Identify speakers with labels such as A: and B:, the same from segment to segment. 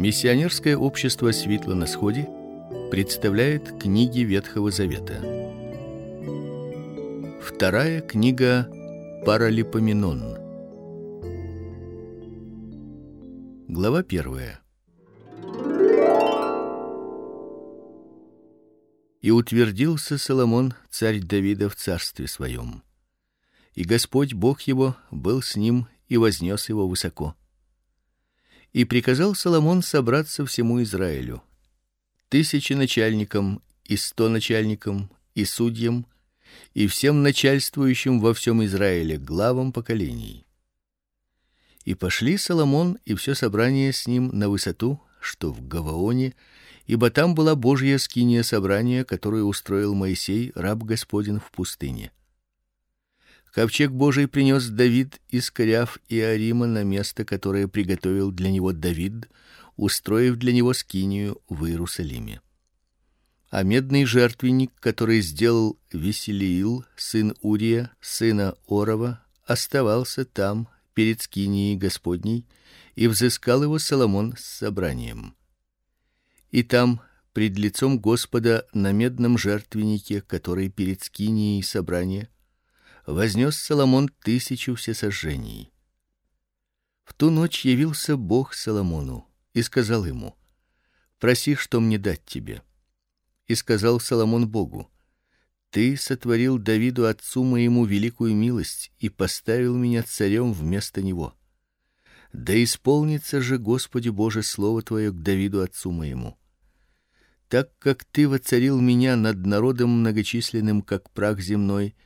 A: Миссионерское общество Светло на сходе представляет книги Ветхого Завета. Вторая книга Паралипоменон. Глава первая. И утвердился Соломон, царь Давида в царстве своем. И Господь Бог его был с ним и вознес его высоко. И приказал Соломон собраться всему Израилю, тысячи начальникам и сто начальникам и судьям и всем начальствующим во всем Израиле, главам поколений. И пошли Соломон и все собрание с ним на высоту, что в Гаваоне, ибо там была Божья скиния собрания, которую устроил Моисей, раб Господин в пустыне. Ковчег Божий принес Давид из Коряв и Арима на место, которое приготовил для него Давид, устроив для него скинию в Иерусалиме. А медный жертвенник, который сделал Веселиил, сын Урия, сына Орова, оставался там перед скинией Господней, и взыскал его Соломон с собранием. И там пред лицом Господа на медном жертвеннике, который перед скинией собрания, вознес Соломон тысячу всесожжений. В ту ночь явился Бог Соломону и сказал ему: "Проси, что мне дать тебе". И сказал Соломон Богу: "Ты сотворил Давиду отцу моему великую милость и поставил меня царем вместо него. Да исполнится же, Господи Боже, слово твое к Давиду отцу моему. Так как ты воцарил меня над народом многочисленным, как прах земной,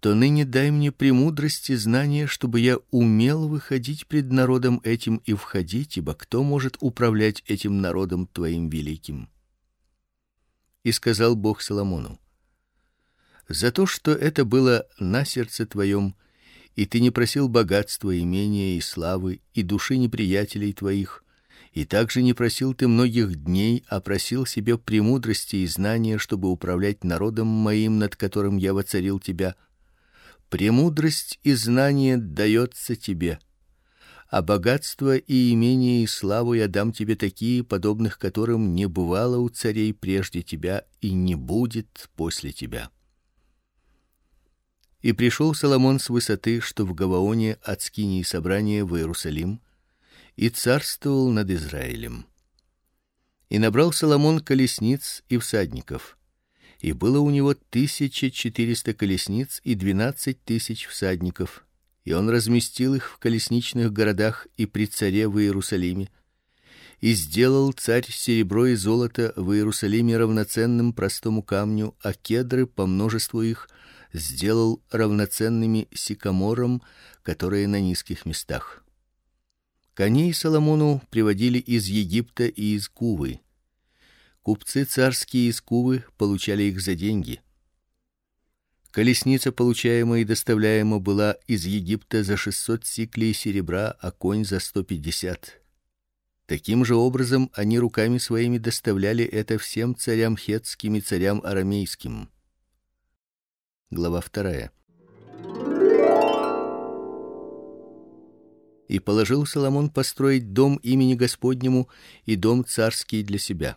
A: то ныне дай мне премудрости знания, чтобы я умел выходить пред народом этим и входить, ибо кто может управлять этим народом твоим великим? И сказал Бог Соломону: За то, что это было на сердце твоем, и ты не просил богатства, имения и славы и души неприятелей твоих, и также не просил ты многих дней, а просил себе премудрости и знания, чтобы управлять народом моим, над которым я воцарил тебя Премудрость и знание дается тебе, а богатство и имение и славу я дам тебе такие, подобных которым не бывало у царей прежде тебя и не будет после тебя. И пришел Соломон с высоты, что в Гаваоне от скинии собрания в Иерусалим, и царствовал над Израилем. И набрал Соломон колесниц и всадников, и было у него тысяча четыреста колесниц и двенадцать тысяч всадников, и он разместил их в колесничных городах и при царе в Иерусалиме. И сделал царь серебро и золото в Иерусалиме равноценным простому камню, а кедры по множеству их сделал равноценными сикаморам, которые на низких местах. Коней Соломону приводили из Египта и из Кувы Купцы царские из Кувы получали их за деньги. Колесница, получаемая и доставляемая, была из Египта за шестьсот сиклей серебра, а конь за сто пятьдесят. Таким же образом они руками своими доставляли это всем царям хетским и царям арамейским. Глава вторая. И положил Соломон построить дом имени Господнему и дом царский для себя.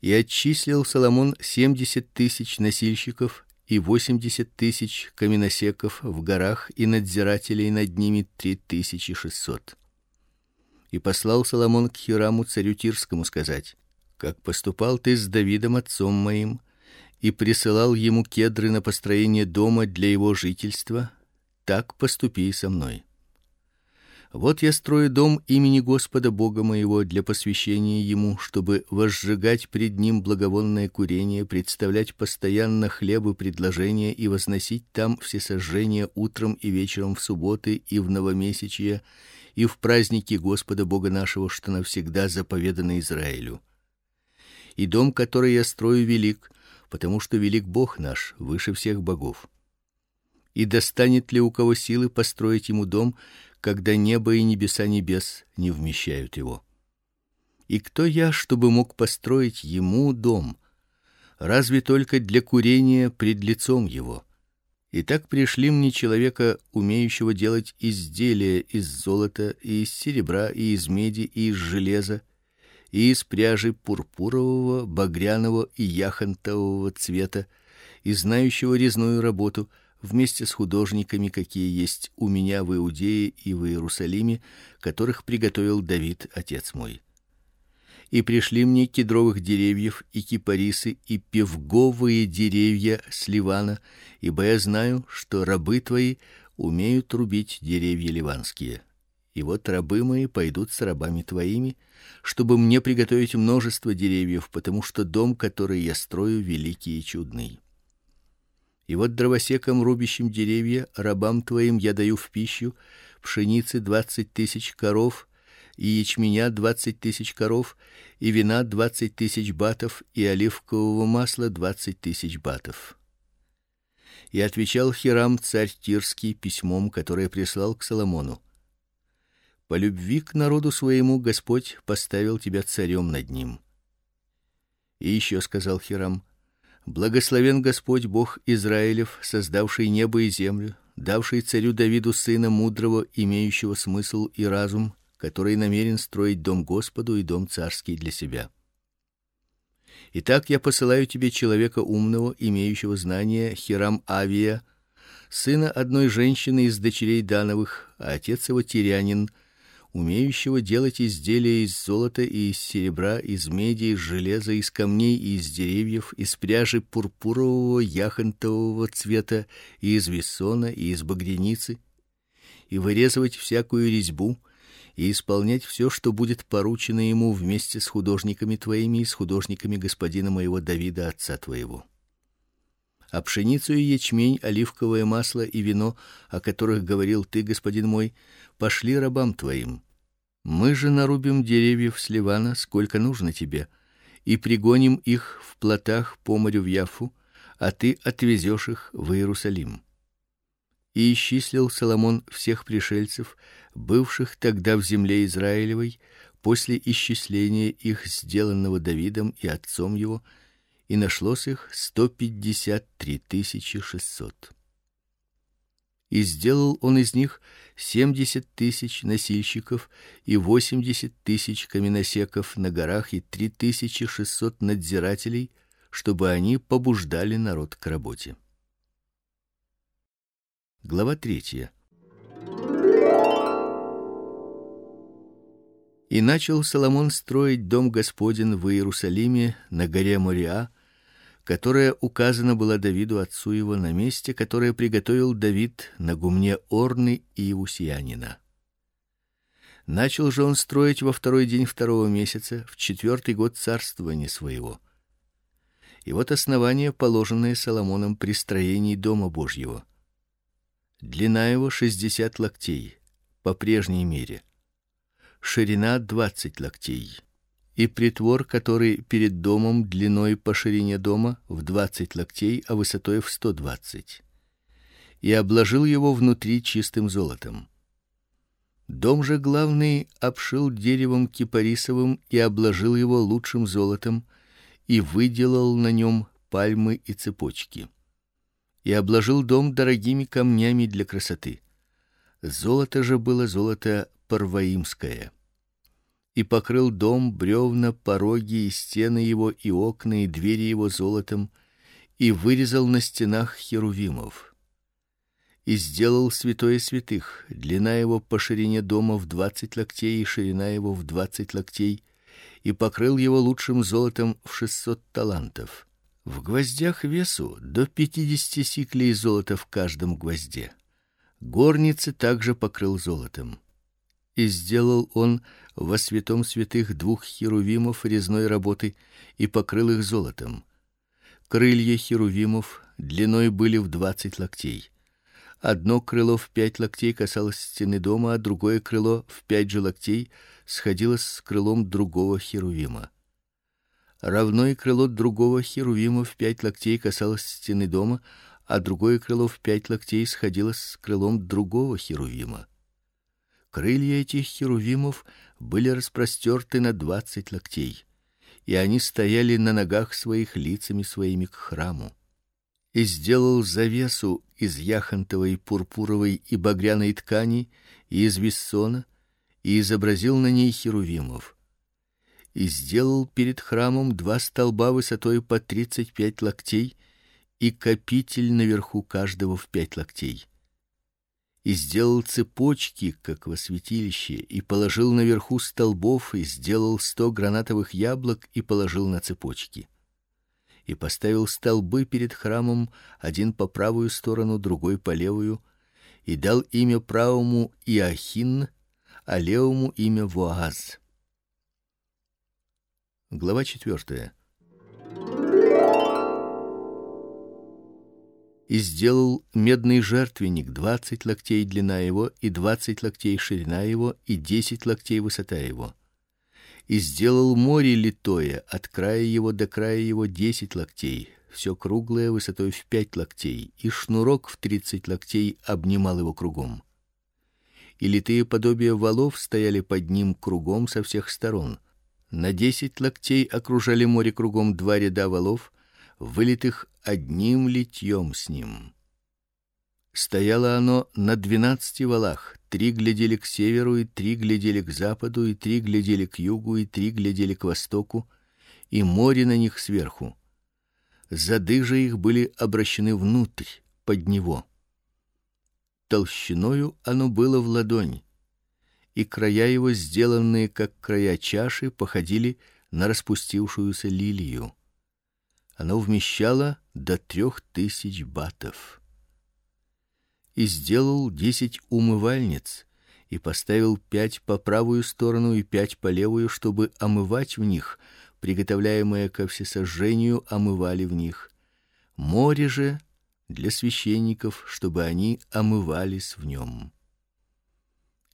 A: И отчислил Соломон семьдесят тысяч носильщиков и восемьдесят тысяч каменосеков в горах и надзирателей над ними три тысячи шестьсот. И послал Соломон к Хираму царю Тирскому сказать: как поступал ты с Давидом отцом моим и присылал ему кедры на построение дома для его жительства, так поступи и со мной. Вот я строю дом имени Господа Бога моего для посвящения ему, чтобы возжигать пред ним благовонное курение, представлять постоянно хлеб и предложения и возносить там все сожжения утром и вечером в субботы и в новомесячье и в праздники Господа Бога нашего, что навсегда заповедано Израилю. И дом, который я строю, велик, потому что велик Бог наш, выше всех богов. И достанет ли у кого силы построить ему дом, когда небо и небеса небес не вмещают его. И кто я, чтобы мог построить ему дом? Разве только для курения пред лицом его? И так пришли мне человека, умеющего делать изделия из золота и из серебра и из меди и из железа и из пряжи пурпурового, багряного и яхонтового цвета, и знающего резную работу вместе с художниками, какие есть у меня в Иудее и в Иерусалиме, которых приготовил Давид, отец мой и пришли мне кедровых деревьев и кипарисы и певговые деревья с Ливана, ибо я знаю, что рабы твои умеют рубить деревья ливанские. И вот рабы мои пойдут с рабами твоими, чтобы мне приготовить множество деревьев, потому что дом, который я строю, великий и чудный. И вот дровосекам, рубящим деревья, рабам твоим я даю в пищу пшеницы двадцать тысяч коров и ячменя двадцать тысяч коров, и вина двадцать тысяч батов, и оливкового масла двадцать тысяч батов. И отвечал Хирам царь Тирский письмом, которое прислал к Соломону. По любви к народу своему Господь поставил тебя царем над ним. И еще сказал Хирам: Благословен Господь Бог Израилев, создавший небо и землю, давший царю Давиду сына мудрого, имеющего смысл и разум, который намерен строить дом Господу и дом царский для себя. Итак, я посылаю тебе человека умного, имеющего знания, Хирам Авия, сына одной женщины из дочерей Дановых, а отец его тирянин, умеющего делать изделия из золота и из серебра, из меди, из железа, из камней и из деревьев, из пряжи пурпурового, яхонтового цвета, и из весона, и из багряницы, и вырезывать всякую резьбу, и исполнять все, что будет поручено ему вместе с художниками твоими и с художниками господина моего Давида отца твоего. А пшеницу и ячмень, оливковое масло и вино, о которых говорил ты, господин мой, пошли рабам твоим. Мы же нарубим деревьев с Ливана, сколько нужно тебе, и пригоним их в плотах по морю в Яфу, а ты отвезешь их в Иерусалим и исчислил Соломон всех пришельцев, бывших тогда в земле Израилевой, после исчисления их сделанного Давидом и отцом его, и нашлось их сто пятьдесят три тысячи шестьсот. И сделал он из них семьдесят тысяч носильщиков и восемьдесят тысяч каменосеков на горах и три тысячи шестьсот надзирателей, чтобы они побуждали народ к работе. Глава третья. И начал Соломон строить дом Господин в Иерусалиме на горе Мориа, которая указана была Давиду отцу его на месте, которое приготовил Давид на гумне Орны и Иусиянина. Начал же он строить во второй день второго месяца, в четвертый год царствования своего. И вот основание, положенное Соломоном при строении дома Божьего. Длина его шестьдесят локтей по прежней мере. Ширина двадцать локтей. И притвор, который перед домом длиной по ширине дома в двадцать локтей, а высотой в сто двадцать. И обложил его внутри чистым золотом. Дом же главный обшил деревом кипарисовым и обложил его лучшим золотом и выделал на нем пальмы и цепочки и обложил дом дорогими камнями для красоты. Золото же было золото парваимское. И покрыл дом бревна, пороги и стены его и окна и двери его золотом, и вырезал на стенах херувимов. И сделал святое святых, длина его по ширине дома в двадцать локтей и ширина его в двадцать локтей, и покрыл его лучшим золотом в шестьсот талантов в гвоздях весу до пятидесяти сиклей золота в каждом гвозде. Горницы также покрыл золотом. И сделал он во святом святых двух херувимов резной работы и покрыл их золотом. Крылья херувимов длиной были в двадцать локтей. Одно крыло в пять локтей касалось стены дома, а другое крыло в пять же локтей сходилось с крылом другого херувима равно и крыло другого херувима в пять локтей касалось стены дома, а другое крыло в пять локтей сходилось с крылом другого херувима. Крылья этих херувимов были распростерты на двадцать локтей, и они стояли на ногах своих лицами своими к храму. и сделал завесу из яхонтовой, пурпуровой и багряной ткани и из виссона и изобразил на ней херувимов. И сделал перед храмом два столба высотой по тридцать пять локтей и капитель наверху каждого в пять локтей. И сделал цепочки, как во святилище, и положил наверху столбов и сделал сто гранатовых яблок и положил на цепочки и поставил столбы перед храмом, один по правую сторону, другой по левую, и дал имя правому Иохин, а левому имя Воаз. Глава четвертая. И сделал медный жертвенник, двадцать локтей длина его и двадцать локтей ширина его и десять локтей высота его и сделал море литое, от края его до края его десять локтей, все круглое высотой в пять локтей, и шнурок в тридцать локтей обнимал его кругом. И литые подобия валов стояли под ним кругом со всех сторон. На десять локтей окружали море кругом два ряда валов, вылитых одним литьем с ним. Стояло оно на двенадцати валах, три глядели к северу, и три глядели к западу, и три глядели к югу, и три глядели к востоку, и море на них сверху. Зады же их были обращены внутрь, под него. Толщиною оно было в ладонь, и края его, сделанные как края чаши, походили на распустившуюся лилию. Оно вмещало до трех тысяч батов и сделал десять умывальниц и поставил пять по правую сторону и пять по левую, чтобы омывать в них, приготовляемое ко всесожжению, омывали в них. Море же для священников, чтобы они омывались в нем.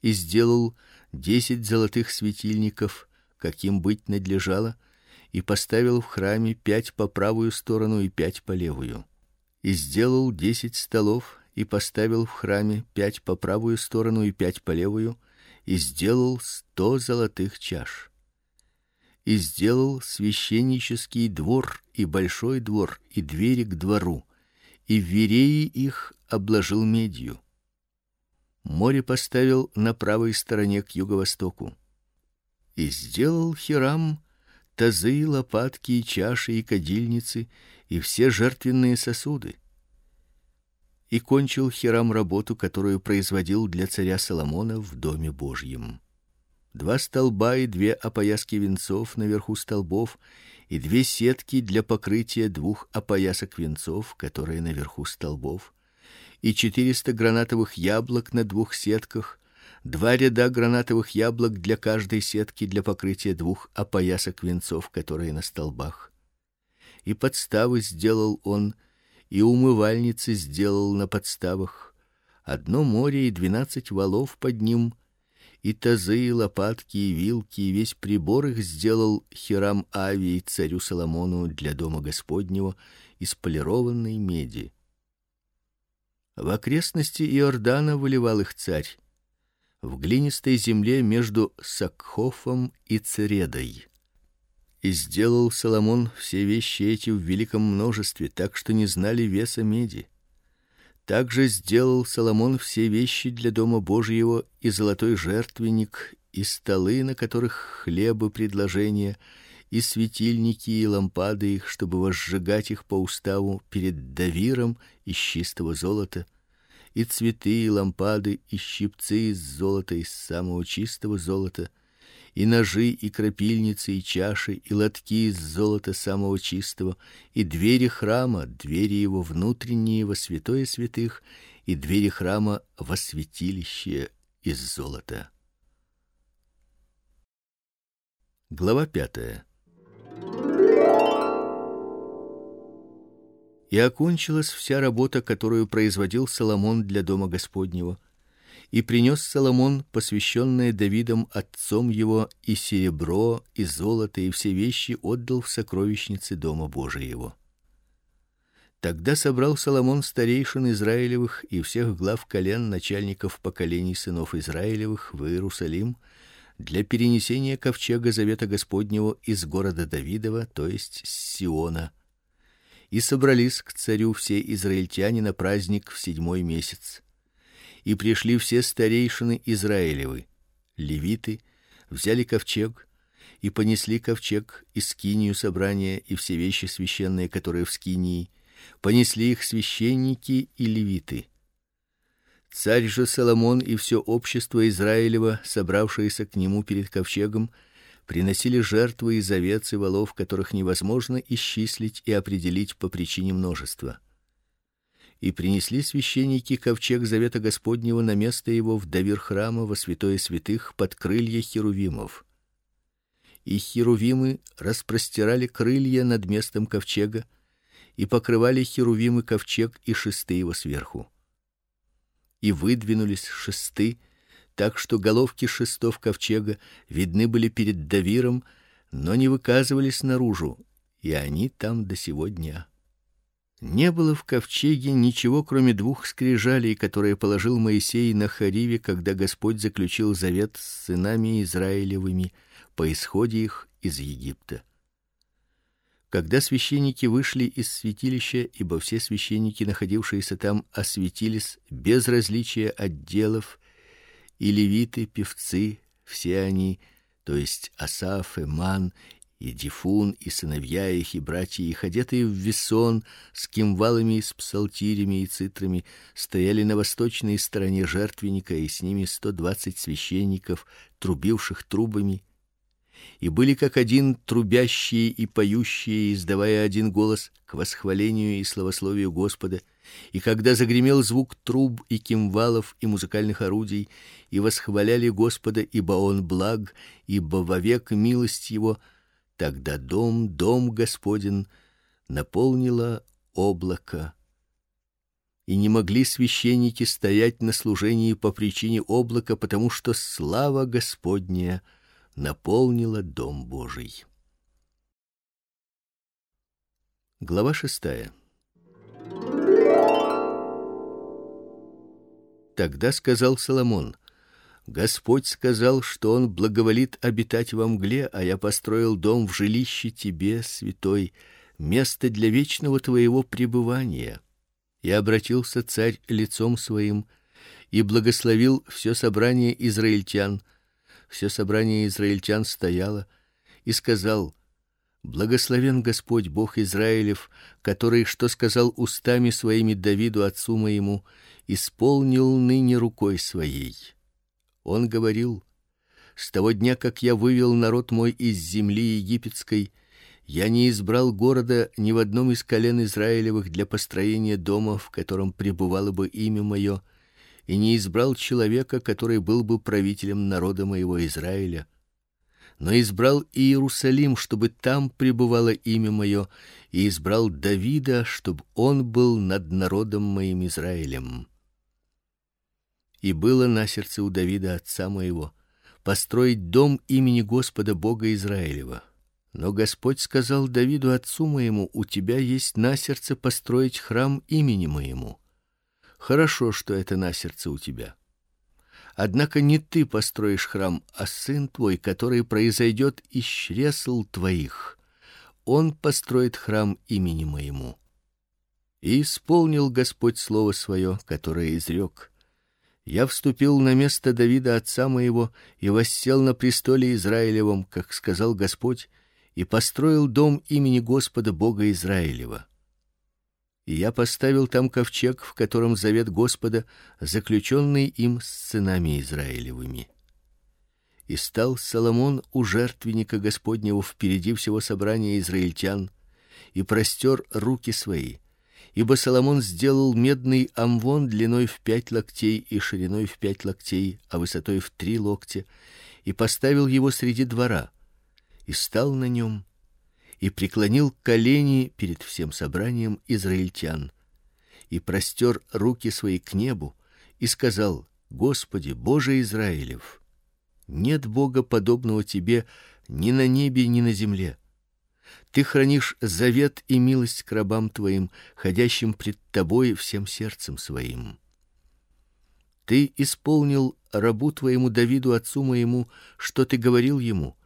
A: И сделал десять золотых светильников, каким быть надлежало, и поставил в храме пять по правую сторону и пять по левую. И сделал десять столов и поставил в храме пять по правую сторону и пять по левую, и сделал сто золотых чаш. И сделал священнический двор и большой двор и двери к двору, и вереи их обложил медью. Море поставил на правой стороне к юго-востоку. И сделал Хирам тазы, лопатки и чаши и кадильницы и все жертвенные сосуды и кончил Хирам работу, которую производил для царя Соломона в доме Божьем. Два столба и две опояски венцов наверху столбов и две сетки для покрытия двух опоясок венцов, которые наверху столбов, и четыреста гранатовых яблок на двух сетках, два ряда гранатовых яблок для каждой сетки для покрытия двух опоясок венцов, которые на столбах. И подставы сделал он и умывальницы сделал на подставах, одно море и двенадцать валов под ним, и тазы, и лопатки, и вилки, и весь прибор их сделал Хирам Ави царю Соломону для дома Господнего из полированной меди. В окрестности Иордана выливал их царь в глинистой земле между Сакхофом и Цередой. И сделал Соломон все вещи эти в великом множестве, так что не знали веса меди. Также сделал Соломон все вещи для дома Божьего и золотой жертвенник, и столы, на которых хлебы предложения, и светильники и лампады их, чтобы возжигать их по уставу перед давиром из чистого золота, и цветы и лампады и щипцы из золота из самого чистого золота и ножи, и крапильницы, и чаши, и лотки из золота самого чистого, и двери храма, двери его внутренние во святое святых, и двери храма во святилище из золота. Глава пятая. И окончилась вся работа, которую производил Соломон для дома Господнего и принес Соломон посвященное Давидом отцом его и серебро, и золото, и все вещи отдал в сокровищнице дома Божиего. Тогда собрал Соломон старейшин Израилевых и всех глав колен начальников поколений сынов Израилевых в Иерусалим для перенесения ковчега завета Господнего из города Давидова, то есть с Сиона, И собрались к царю все израильтяне на праздник в седьмой месяц. И пришли все старейшины Израилевы, левиты, взяли ковчег и понесли ковчег и скинию собрания и все вещи священные, которые в скинии, понесли их священники и левиты. Царь же Соломон и все общество Израилева, собравшееся к нему перед ковчегом, приносили жертвы из овец и волов, которых невозможно исчислить и определить по причине множества. И принесли священники ковчег завета Господнего на место его в давир храма во святое святых под крылья херувимов. И херувимы распростирали крылья над местом ковчега и покрывали херувимы ковчег и шесты его сверху. И выдвинулись шесты так что головки шестов ковчега видны были перед Давиром, но не выказывались наружу, и они там до сего дня. Не было в ковчеге ничего, кроме двух скрижалей, которые положил Моисей на Хариве, когда Господь заключил завет с сынами Израилевыми по исходе их из Египта. Когда священники вышли из святилища, ибо все священники, находившиеся там, осветились без различия отделов и левиты, певцы, все они, то есть Асаф, Эман и Дифун, и сыновья их, и братья их, одетые в весон, с кимвалами, с псалтирями и цитрами, стояли на восточной стороне жертвенника, и с ними сто двадцать священников, трубивших трубами, и были как один трубящие и поющие, издавая один голос к восхвалению и славословию Господа. И когда загремел звук труб и кимвалов и музыкальных орудий, и восхваляли Господа, ибо он благ, ибо вовек милость его, тогда дом, дом Господен наполнило облако. И не могли священники стоять на служении по причине облака, потому что слава Господня наполнила дом Божий. Глава шестая. Тогда сказал Соломон: Господь сказал, что он благоволит обитать во мгле, а я построил дом в жилище тебе, святой, место для вечного твоего пребывания. И обратился царь лицом своим и благословил все собрание израильтян все собрание израильтян стояло и сказал: Благословен Господь Бог Израилев, который, что сказал устами своими Давиду отцу моему, исполнил ныне рукой своей. Он говорил: С того дня, как я вывел народ мой из земли египетской, я не избрал города ни в одном из колен Израилевых для построения дома, в котором пребывало бы имя мое, и не избрал человека, который был бы правителем народа моего Израиля, но избрал Иерусалим, чтобы там пребывало имя мое, и избрал Давида, чтобы он был над народом моим Израилем. И было на сердце у Давида отца моего построить дом имени Господа Бога Израилева. Но Господь сказал Давиду отцу моему: у тебя есть на сердце построить храм имени моему. Хорошо, что это на сердце у тебя. Однако не ты построишь храм, а сын твой, который произойдет из чресл твоих. Он построит храм имени моему. И исполнил Господь слово свое, которое изрек. Я вступил на место Давида отца моего и воссел на престоле Израилевом, как сказал Господь, и построил дом имени Господа Бога Израилева и я поставил там ковчег, в котором завет Господа, заключенный им с сынами Израилевыми. И стал Соломон у жертвенника Господнего впереди всего собрания израильтян и простер руки свои. Ибо Соломон сделал медный амвон длиной в пять локтей и шириной в пять локтей, а высотой в три локтя, и поставил его среди двора. И стал на нем и преклонил колени перед всем собранием израильтян и простер руки свои к небу и сказал: Господи, Боже Израилев, нет бога подобного тебе ни на небе, ни на земле. Ты хранишь завет и милость к рабам твоим, ходящим пред тобой всем сердцем своим. Ты исполнил рабу твоему Давиду отцу моему, что ты говорил ему: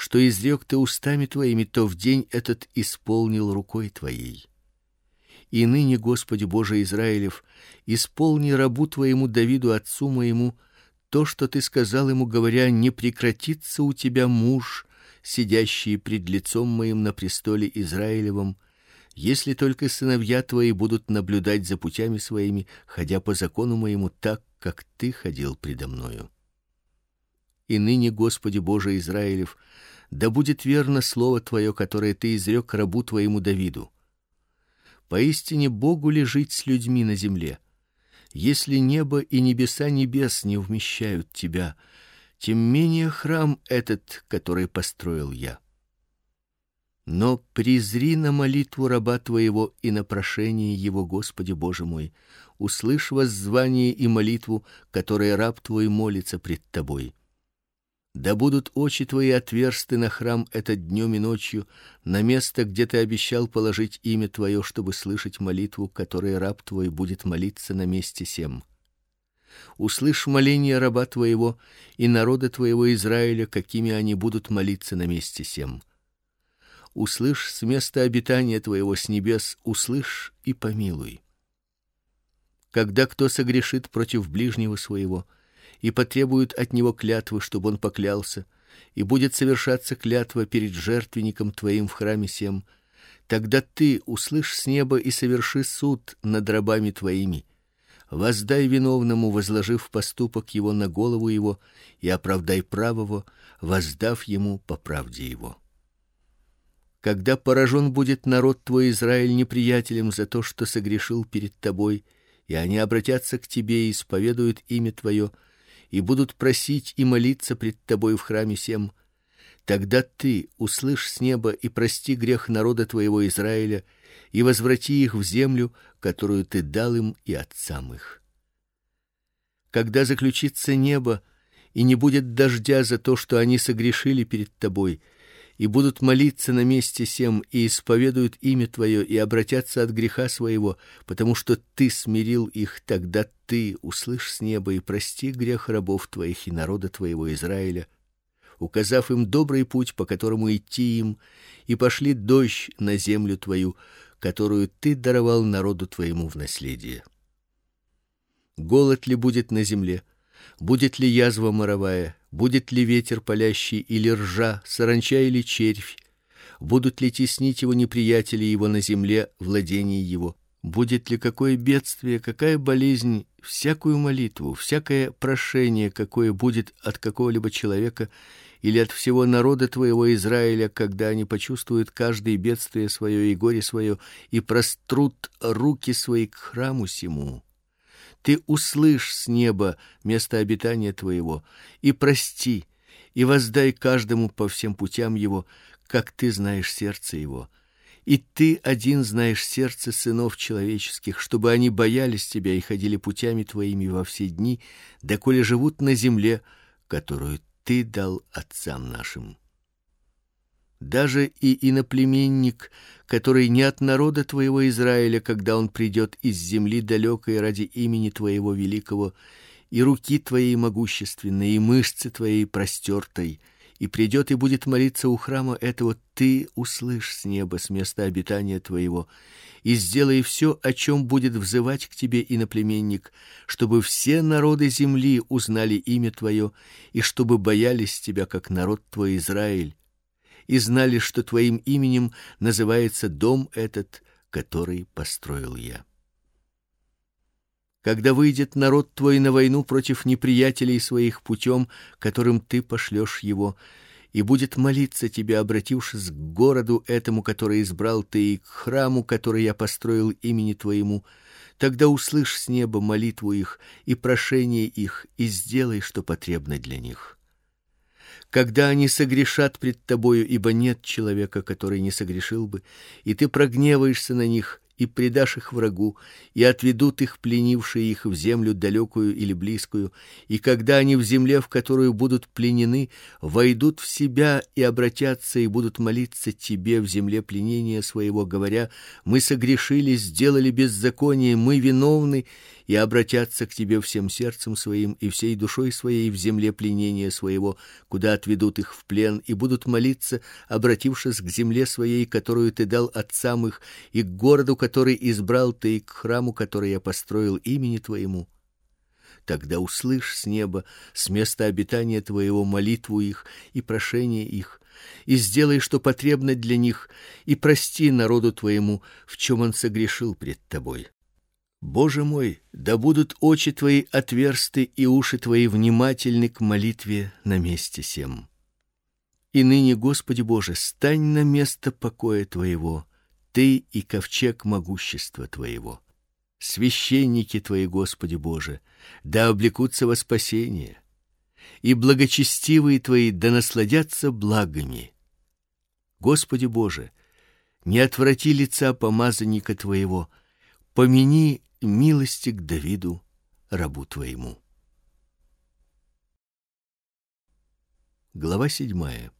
A: что изрек ты устами твоими, то в день этот исполнил рукой твоей. И ныне, Господи Боже Израилев, исполни рабу твоему Давиду отцу моему то, что ты сказал ему, говоря: не прекратится у тебя муж, сидящий пред лицом моим на престоле Израилевом, если только сыновья твои будут наблюдать за путями своими, ходя по закону моему так, как ты ходил предо мною. И ныне, Господи Боже Израилев, да будет верно слово твое, которое ты изрек рабу твоему Давиду. Поистине Богу ли жить с людьми на земле? Если небо и небеса небес не вмещают тебя, тем менее храм этот, который построил я. Но презри на молитву раба твоего и на прошение его, Господи Боже мой, услышь воззвание и молитву, которые раб твой молится пред тобой. Да будут очи твои отверсты на храм этот днем и ночью, на место, где ты обещал положить имя твое, чтобы слышать молитву, которой раб твой будет молиться на месте сем. Услышь моление раба твоего и народа твоего Израиля, какими они будут молиться на месте сем. Услышь с места обитания твоего с небес, услышь и помилуй. Когда кто согрешит против ближнего своего, и потребует от него клятвы, чтобы он поклялся, и будет совершаться клятва перед жертвенником твоим в храме сем, тогда ты услышь с неба и соверши суд над рабами твоими. Воздай виновному, возложив поступок его на голову его, и оправдай правого, воздав ему по правде его. Когда поражен будет народ твой Израиль неприятелем за то, что согрешил перед тобой, и они обратятся к тебе и исповедуют имя твое, и будут просить и молиться пред тобой в храме сем, тогда ты услышь с неба и прости грех народа твоего Израиля и возврати их в землю, которую ты дал им и отцам их. Когда заключится небо и не будет дождя за то, что они согрешили перед тобой, и будут молиться на месте сем и исповедуют имя твое и обратятся от греха своего, потому что ты смирил их, тогда ты услышь с неба и прости грех рабов твоих и народа твоего Израиля, указав им добрый путь, по которому идти им, и пошли дождь на землю твою, которую ты даровал народу твоему в наследие. Голод ли будет на земле? Будет ли язва моровая? Будет ли ветер палящий или ржа, саранча или червь, будут ли теснить его неприятели его на земле, владение его, будет ли какое бедствие, какая болезнь, всякую молитву, всякое прошение, какое будет от какого-либо человека или от всего народа твоего Израиля, когда они почувствуют каждое бедствие свое и горе свое и прострут руки свои к храму сему ты услышь с неба место обитания твоего и прости и воздай каждому по всем путям его, как ты знаешь сердце его. И ты один знаешь сердце сынов человеческих, чтобы они боялись тебя и ходили путями твоими во все дни, доколе живут на земле, которую ты дал отцам нашим. Даже и иноплеменник, который не от народа твоего Израиля, когда он придет из земли далекой ради имени твоего великого, и руки твоей могущественной, и мышцы твоей простертой, и придет и будет молиться у храма этого, ты услышь с неба, с места обитания твоего, и сделай все, о чем будет взывать к тебе иноплеменник, чтобы все народы земли узнали имя твое, и чтобы боялись тебя, как народ твой Израиль и знали, что твоим именем называется дом этот, который построил я. Когда выйдет народ твой на войну против неприятелей своих путем, которым ты пошлешь его, и будет молиться тебе, обратившись к городу этому, который избрал ты, и к храму, который я построил имени твоему, тогда услышь с неба молитву их и прошение их, и сделай, что потребно для них когда они согрешат пред тобою, ибо нет человека, который не согрешил бы, и ты прогневаешься на них и предашь их врагу, и отведут их пленившие их в землю далекую или близкую, и когда они в земле, в которую будут пленены, войдут в себя и обратятся и будут молиться тебе в земле пленения своего, говоря: мы согрешили, сделали беззаконие, мы виновны, и обратятся к тебе всем сердцем своим и всей душой своей в земле пленения своего, куда отведут их в плен, и будут молиться, обратившись к земле своей, которую ты дал отцам их, и к городу, который избрал ты, и к храму, который я построил имени твоему. Тогда услышь с неба, с места обитания твоего молитву их и прошение их, и сделай, что потребно для них, и прости народу твоему, в чем он согрешил пред тобой. Боже мой, да будут очи твои отверсты и уши твои внимательны к молитве на месте сем. И ныне, Господи Боже, стань на место покоя твоего, ты и ковчег могущества твоего. Священники твои, Господи Боже, да облекутся во спасение, и благочестивые твои да насладятся благами. Господи Боже, не отврати лица помазанника твоего, помяни милости к Давиду, рабу твоему. Глава седьмая.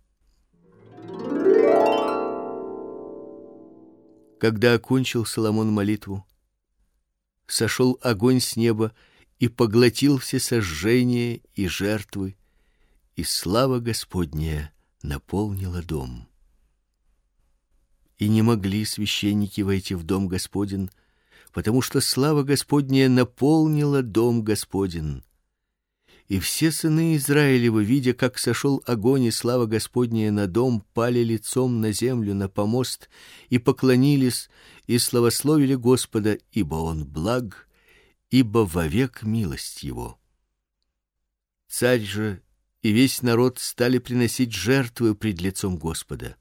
A: Когда окончил Соломон молитву, сошел огонь с неба и поглотил все сожжения и жертвы, и слава Господняя наполнила дом. И не могли священники войти в дом Господень, потому что слава Господняя наполнила дом Господень. И все сыны Израилевы, видя, как сошел огонь и слава Господняя на дом, пали лицом на землю, на помост и поклонились и славословили Господа, ибо он благ, ибо вовек милость его. Царь же и весь народ стали приносить жертвы пред лицом Господа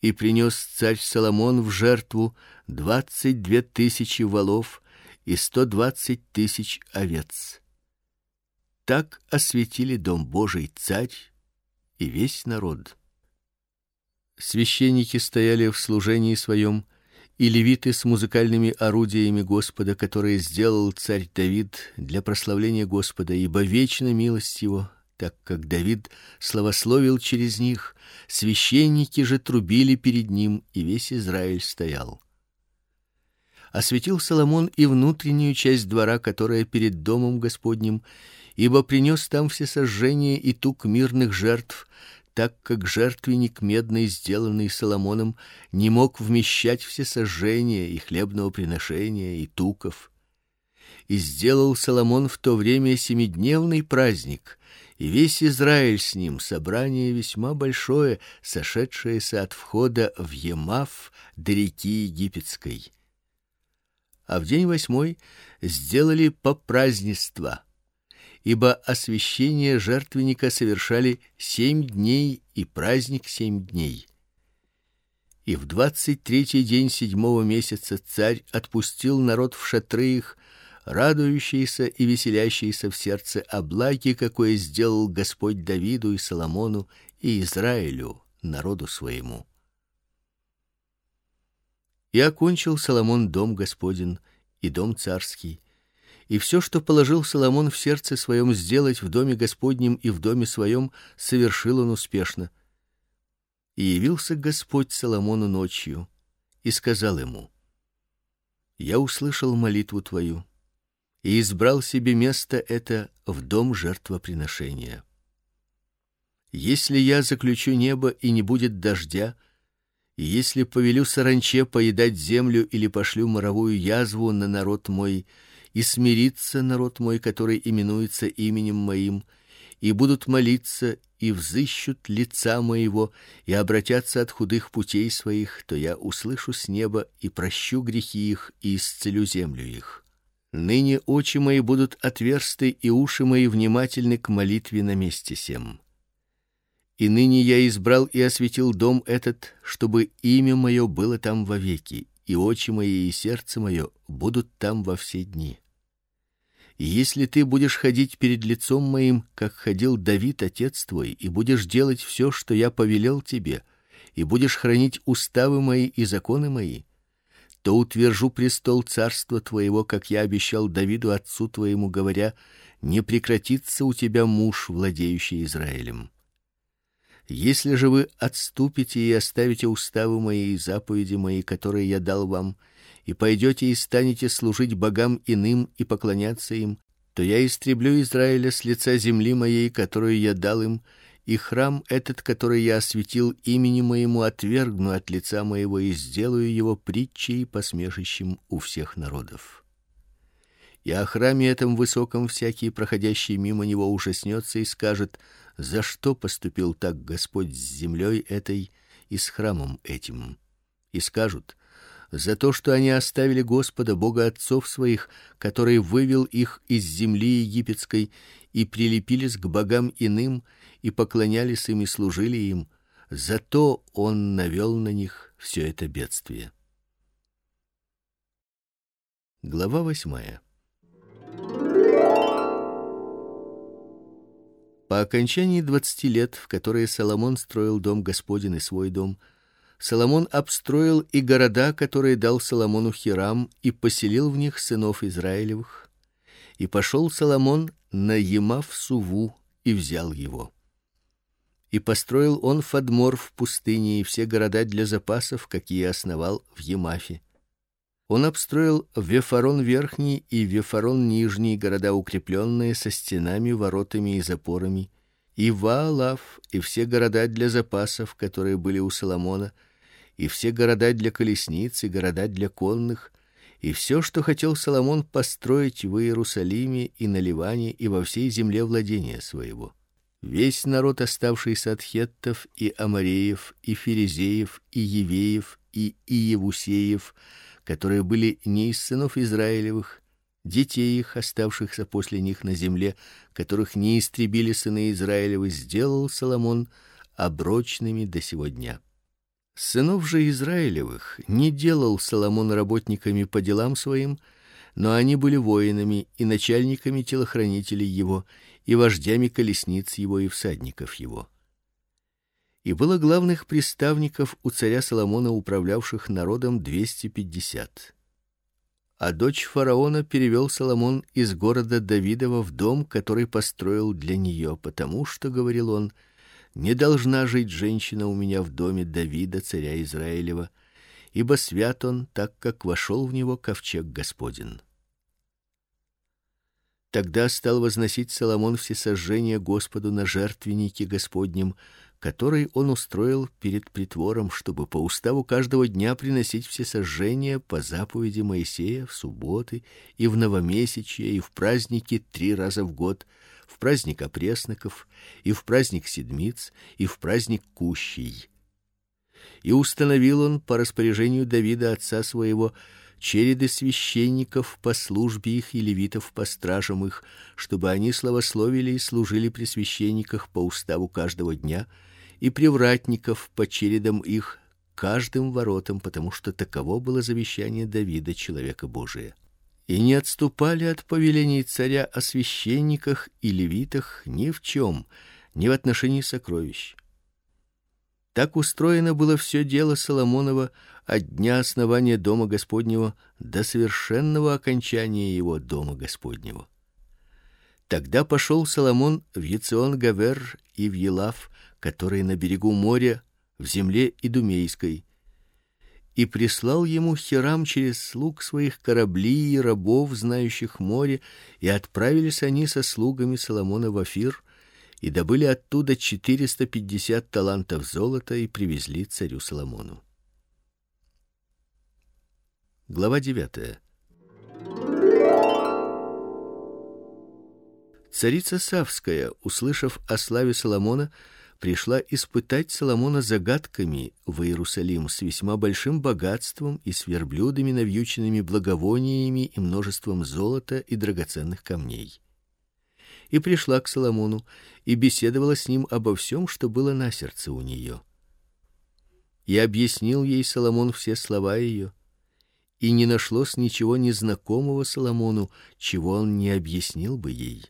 A: и принес царь Соломон в жертву двадцать две тысячи волов и сто двадцать тысяч овец. Так осветили дом Божий царь и весь народ. Священники стояли в служении своем, и левиты с музыкальными орудиями Господа, которые сделал царь Давид для прославления Господа, ибо вечна милость его так как Давид славословил через них, священники же трубили перед ним, и весь Израиль стоял. Осветил Соломон и внутреннюю часть двора, которая перед домом Господним, ибо принес там все сожжения и тук мирных жертв, так как жертвенник медный, сделанный Соломоном, не мог вмещать все сожжения и хлебного приношения и туков. И сделал Соломон в то время семидневный праздник, и весь Израиль с ним, собрание весьма большое, сошедшееся от входа в Емав до реки Египетской. А в день восьмой сделали по празднества, ибо освящение жертвенника совершали семь дней и праздник семь дней. И в двадцать третий день седьмого месяца царь отпустил народ в шатры их радующийся и веселящийся в сердце о благе, какое сделал Господь Давиду и Соломону и Израилю, народу своему. И окончил Соломон дом Господень и дом царский, и все, что положил Соломон в сердце своем сделать в доме Господнем и в доме своем, совершил он успешно. И явился Господь Соломону ночью и сказал ему: Я услышал молитву твою и избрал себе место это в дом жертвоприношения. Если я заключу небо и не будет дождя, и если повелю саранче поедать землю или пошлю моровую язву на народ мой, и смирится народ мой, который именуется именем моим, и будут молиться и взыщут лица моего и обратятся от худых путей своих, то я услышу с неба и прощу грехи их и исцелю землю их. Ныне очи мои будут отверсты и уши мои внимательны к молитве на месте сем. И ныне я избрал и осветил дом этот, чтобы имя мое было там вовеки, и очи мои и сердце мое будут там во все дни. И если ты будешь ходить перед лицом моим, как ходил Давид отец твой, и будешь делать все, что я повелел тебе, и будешь хранить уставы мои и законы мои, то утвержу престол царства твоего, как я обещал Давиду отцу твоему, говоря: не прекратится у тебя муж, владеющий Израилем. Если же вы отступите и оставите уставы мои и заповеди мои, которые я дал вам, и пойдете и станете служить богам иным и поклоняться им, то я истреблю Израиля с лица земли моей, которую я дал им, и храм этот, который я осветил имени моему, отвергну от лица моего и сделаю его притчей посмешищем у всех народов. И о храме этом высоком всякий проходящий мимо него ужаснется и скажет: за что поступил так Господь с землей этой и с храмом этим? И скажут: за то, что они оставили Господа Бога отцов своих, который вывел их из земли египетской, и прилепились к богам иным и поклонялись им и служили им, зато он навел на них все это бедствие. Глава восьмая. По окончании двадцати лет, в которые Соломон строил дом Господень и свой дом, Соломон обстроил и города, которые дал Соломону Хирам, и поселил в них сынов Израилевых. И пошел Соломон на Емав-Суву и взял его и построил он Фадмор в пустыне и все города для запасов, какие основал в Емафе. Он обстроил Вефарон верхний и Вефарон нижний города укрепленные со стенами, воротами и запорами, и Ваалав и все города для запасов, которые были у Соломона, и все города для колесниц и города для конных, и все, что хотел Соломон построить в Иерусалиме и на Ливане и во всей земле владения своего весь народ, оставшийся от хеттов и амореев, и ферезеев, и евеев, и иевусеев, которые были не из сынов Израилевых, детей их, оставшихся после них на земле, которых не истребили сыны Израилевы, сделал Соломон оброчными до сего дня. Сынов же Израилевых не делал Соломон работниками по делам своим, но они были воинами и начальниками телохранителей его, и вождями колесниц его и всадников его. И было главных приставников у царя Соломона, управлявших народом двести пятьдесят. А дочь фараона перевел Соломон из города Давидова в дом, который построил для нее, потому что говорил он: не должна жить женщина у меня в доме Давида царя Израилева, ибо свят он, так как вошел в него ковчег Господин. Тогда стал возносить Соломон все сожжения Господу на жертвеннике Господнем, который он устроил перед притвором, чтобы по уставу каждого дня приносить все сожжения по заповеди Моисея в субботы и в новомесячье и в праздники три раза в год, в праздник опресноков и в праздник седмиц и в праздник кущей. И установил он по распоряжению Давида отца своего череды священников по службе их и левитов по стражам их, чтобы они славословили и служили при священниках по уставу каждого дня, и привратников по чередам их каждым воротам, потому что таково было завещание Давида, человека Божия. И не отступали от повелений царя о священниках и левитах ни в чем, ни в отношении сокровищ. Так устроено было все дело Соломонова от дня основания дома Господнего до совершенного окончания его дома Господнего. Тогда пошел Соломон в Ецеон-Гавер и в Елав, которые на берегу моря, в земле идумейской, и прислал ему Хирам через слуг своих корабли и рабов, знающих море, и отправились они со слугами Соломона в Афир и добыли оттуда четыреста пятьдесят талантов золота и привезли царю Соломону. Глава девятая. Царица Савская, услышав о славе Соломона, пришла испытать Соломона загадками в Иерусалим с весьма большим богатством и с верблюдами, навьюченными благовониями и множеством золота и драгоценных камней и пришла к Соломону и беседовала с ним обо всем, что было на сердце у нее. И объяснил ей Соломон все слова ее, и не нашлось ничего незнакомого Соломону, чего он не объяснил бы ей.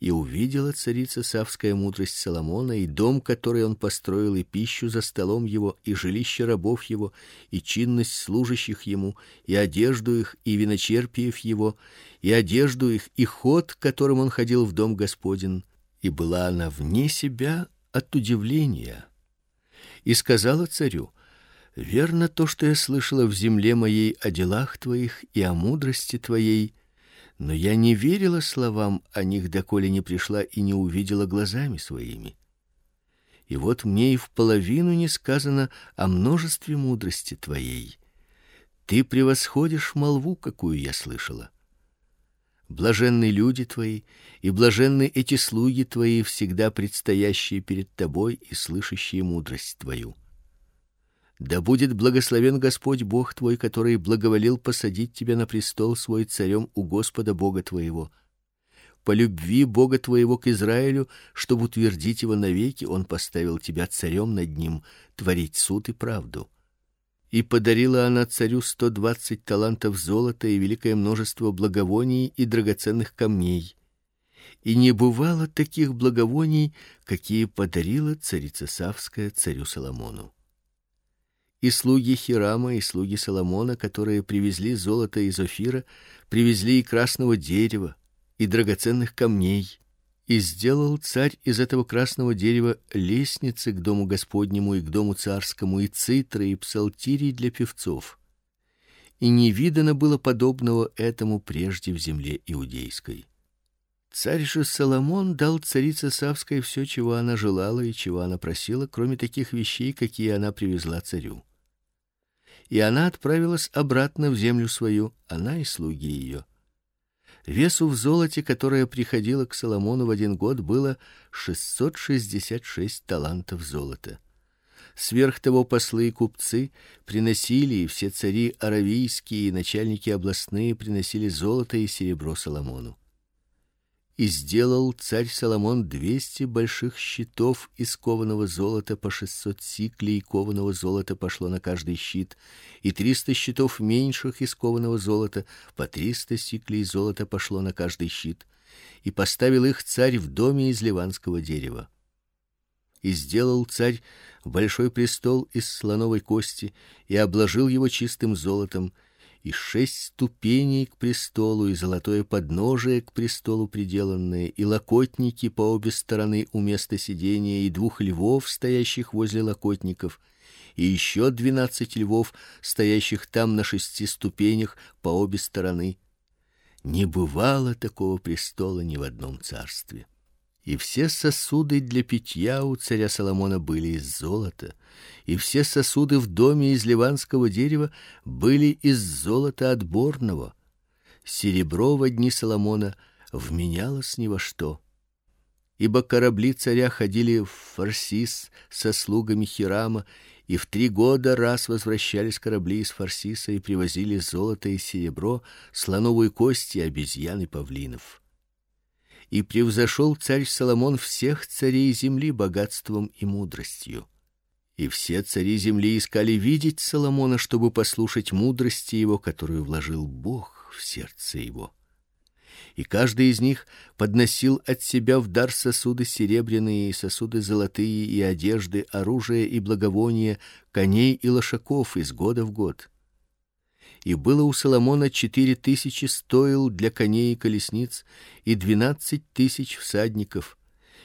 A: И увидела царица Савская мудрость Соломона и дом, который он построил, и пищу за столом его, и жилище рабов его, и чинность служащих ему, и одежду их, и виночерпиев его, и одежду их, и ход, которым он ходил в дом Господин, и была она вне себя от удивления. И сказала царю: Верно то, что я слышала в земле моей о делах твоих и о мудрости твоей, но я не верила словам о них, доколе не пришла и не увидела глазами своими. И вот мне и в половину не сказано о множестве мудрости твоей. Ты превосходишь молву, какую я слышала. Блаженны люди твои, и блаженны эти слуги твои, всегда предстоящие перед тобой и слышащие мудрость твою. Да будет благословен Господь Бог твой, который благоволил посадить тебя на престол свой царем у Господа Бога твоего. По любви Бога твоего к Израилю, чтобы утвердить его навеки, он поставил тебя царем над ним, творить суд и правду. И подарила она царю сто двадцать талантов золота и великое множество благовоний и драгоценных камней. И не бывало таких благовоний, какие подарила царица Савская царю Соломону и слуги Хирама, и слуги Соломона, которые привезли золото из Офира, привезли и красного дерева, и драгоценных камней. И сделал царь из этого красного дерева лестницы к дому Господнему и к дому царскому, и цитры и псалтири для певцов. И не видано было подобного этому прежде в земле иудейской. Царь же Соломон дал царице Савской все, чего она желала и чего она просила, кроме таких вещей, какие она привезла царю и она отправилась обратно в землю свою, она и слуги ее. Весу в золоте, которое приходило к Соломону в один год, было шестьсот шестьдесят шесть талантов золота. Сверх того послы и купцы приносили, и все цари аравийские и начальники областные приносили золото и серебро Соломону и сделал царь Соломон двести больших щитов из кованого золота по шестьсот сиклей кованого золота пошло на каждый щит, и триста щитов меньших из кованого золота по триста сиклей золота пошло на каждый щит, и поставил их царь в доме из ливанского дерева. И сделал царь большой престол из слоновой кости и обложил его чистым золотом и шесть ступеней к престолу, и золотое подножие к престолу приделанное, и локотники по обе стороны у места сидения, и двух львов, стоящих возле локотников, и еще двенадцать львов, стоящих там на шести ступенях по обе стороны. Не бывало такого престола ни в одном царстве и все сосуды для питья у царя Соломона были из золота, и все сосуды в доме из ливанского дерева были из золота отборного. Серебро в дни Соломона вменялось ни во что. Ибо корабли царя ходили в Фарсис со слугами Хирама, и в три года раз возвращались корабли из Фарсиса и привозили золото и серебро, слоновую кость и обезьян и павлинов и превзошел царь Соломон всех царей земли богатством и мудростью. И все цари земли искали видеть Соломона, чтобы послушать мудрости его, которую вложил Бог в сердце его. И каждый из них подносил от себя в дар сосуды серебряные и сосуды золотые и одежды, оружие и благовония, коней и лошаков из года в год и было у Соломона четыре тысячи стоил для коней и колесниц и двенадцать тысяч всадников,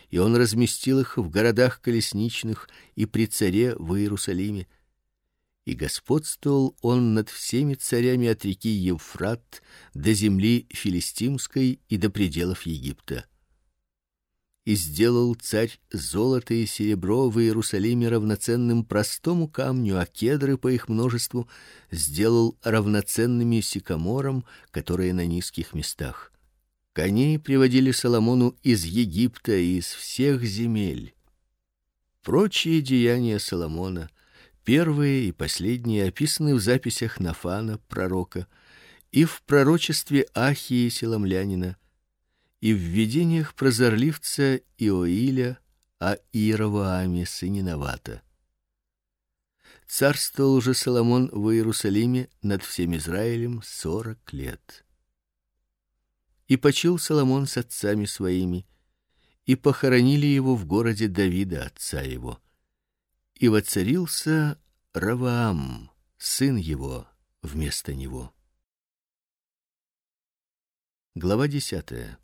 A: и он разместил их в городах колесничных и при царе в Иерусалиме. И господствовал он над всеми царями от реки Евфрат до земли филистимской и до пределов Египта и сделал царь золото и серебро в Иерусалиме равноценным простому камню, а кедры по их множеству сделал равноценными сикаморам, которые на низких местах. Коней приводили Соломону из Египта и из всех земель. Прочие деяния Соломона, первые и последние, описаны в записях Нафана пророка и в пророчестве Ахии селомлянина и в видениях прозорливца Иоиля о Иеровоаме сыне Навата. Царствовал же Соломон в Иерусалиме над всем Израилем сорок лет. И почил Соломон с отцами своими, и похоронили его в городе Давида отца его. И воцарился Раваам, сын его, вместо него. Глава десятая.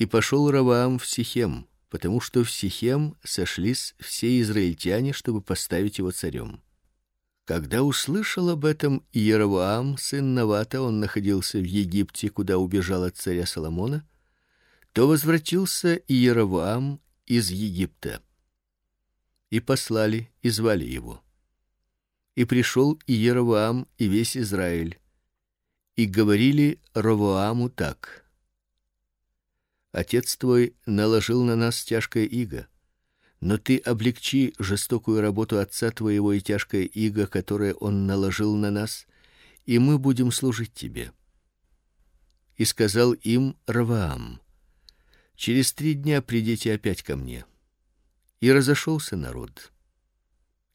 A: И пошел Раваам в Сихем, потому что в Сихем сошлись все израильтяне, чтобы поставить его царем. Когда услышал об этом Иеровоам, сын Навата, он находился в Египте, куда убежал от царя Соломона, то возвратился Иеровоам из Египта. И послали и звали его. И пришел Иеровоам и весь Израиль, и говорили Ровоаму так: Отец твой наложил на нас тяжкое иго, но ты облегчи жестокую работу отца твоего и тяжкое иго, которое он наложил на нас, и мы будем служить тебе. И сказал им Раваам: Через три дня придите опять ко мне. И разошелся народ.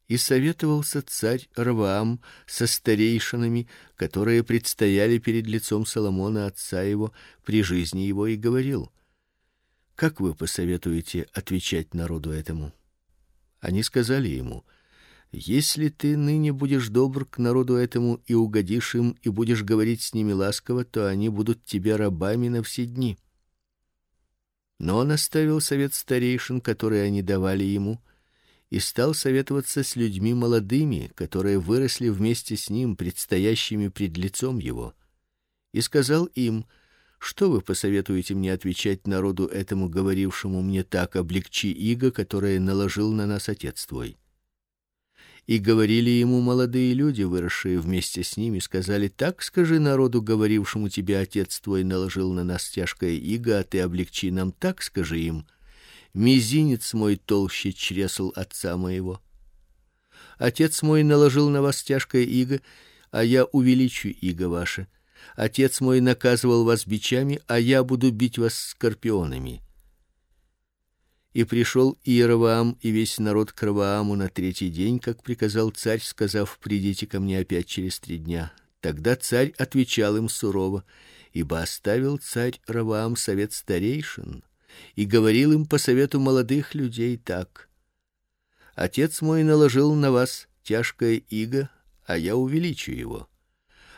A: И советовался царь Раваам со старейшинами, которые предстояли перед лицом Соломона отца его при жизни его, и говорил: как вы посоветуете отвечать народу этому? Они сказали ему: если ты ныне будешь добр к народу этому и угодишь им и будешь говорить с ними ласково, то они будут тебе рабами на все дни. Но он оставил совет старейшин, которые они давали ему, и стал советоваться с людьми молодыми, которые выросли вместе с ним, предстоящими пред лицом его, и сказал им: что вы посоветуете мне отвечать народу этому, говорившему мне так: облегчи иго, которое наложил на нас отец твой? И говорили ему молодые люди, выросшие вместе с ними, сказали: так скажи народу, говорившему тебе отец твой наложил на нас тяжкое иго, а ты облегчи нам, так скажи им: мизинец мой толще чресл отца моего. Отец мой наложил на вас тяжкое иго, а я увеличу иго ваше Отец мой наказывал вас бичами, а я буду бить вас скорпионами. И пришел Иеровоам и весь народ к Равааму на третий день, как приказал царь, сказав: "Придите ко мне опять через три дня". Тогда царь отвечал им сурово, ибо оставил царь Раваам совет старейшин и говорил им по совету молодых людей так: Отец мой наложил на вас тяжкое иго, а я увеличу его.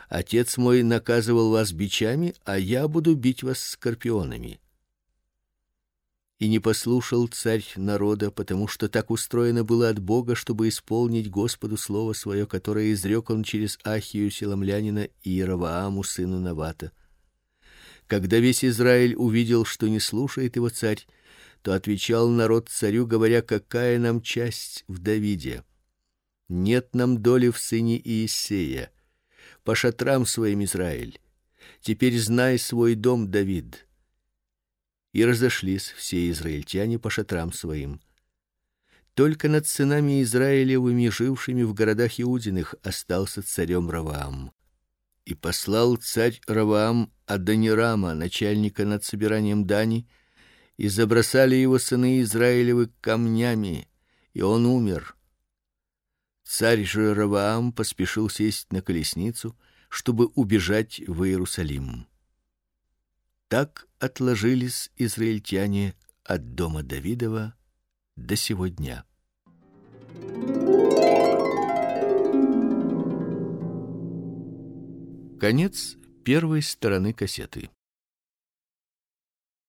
A: Отец мой наказывал вас бичами, а я буду бить вас скорпионами. И не послушал царь народа, потому что так устроено было от Бога, чтобы исполнить Господу слово свое, которое изрек он через Ахию селамлянина и Иеровоаму сыну Навата. Когда весь Израиль увидел, что не слушает его царь, то отвечал народ царю, говоря: какая нам часть в Давиде? Нет нам доли в сыне Иисея по шатрам своим Израиль. Теперь знай свой дом, Давид. И разошлись все израильтяне по шатрам своим. Только над сынами Израилевыми, жившими в городах иудиных, остался царем Раваам. И послал царь Раваам Адонирама, начальника над собиранием дани, и забросали его сыны Израилевы камнями, и он умер. Царь же поспешил сесть на колесницу, чтобы убежать в Иерусалим. Так отложились израильтяне от дома Давидова до сего дня. Конец первой стороны кассеты.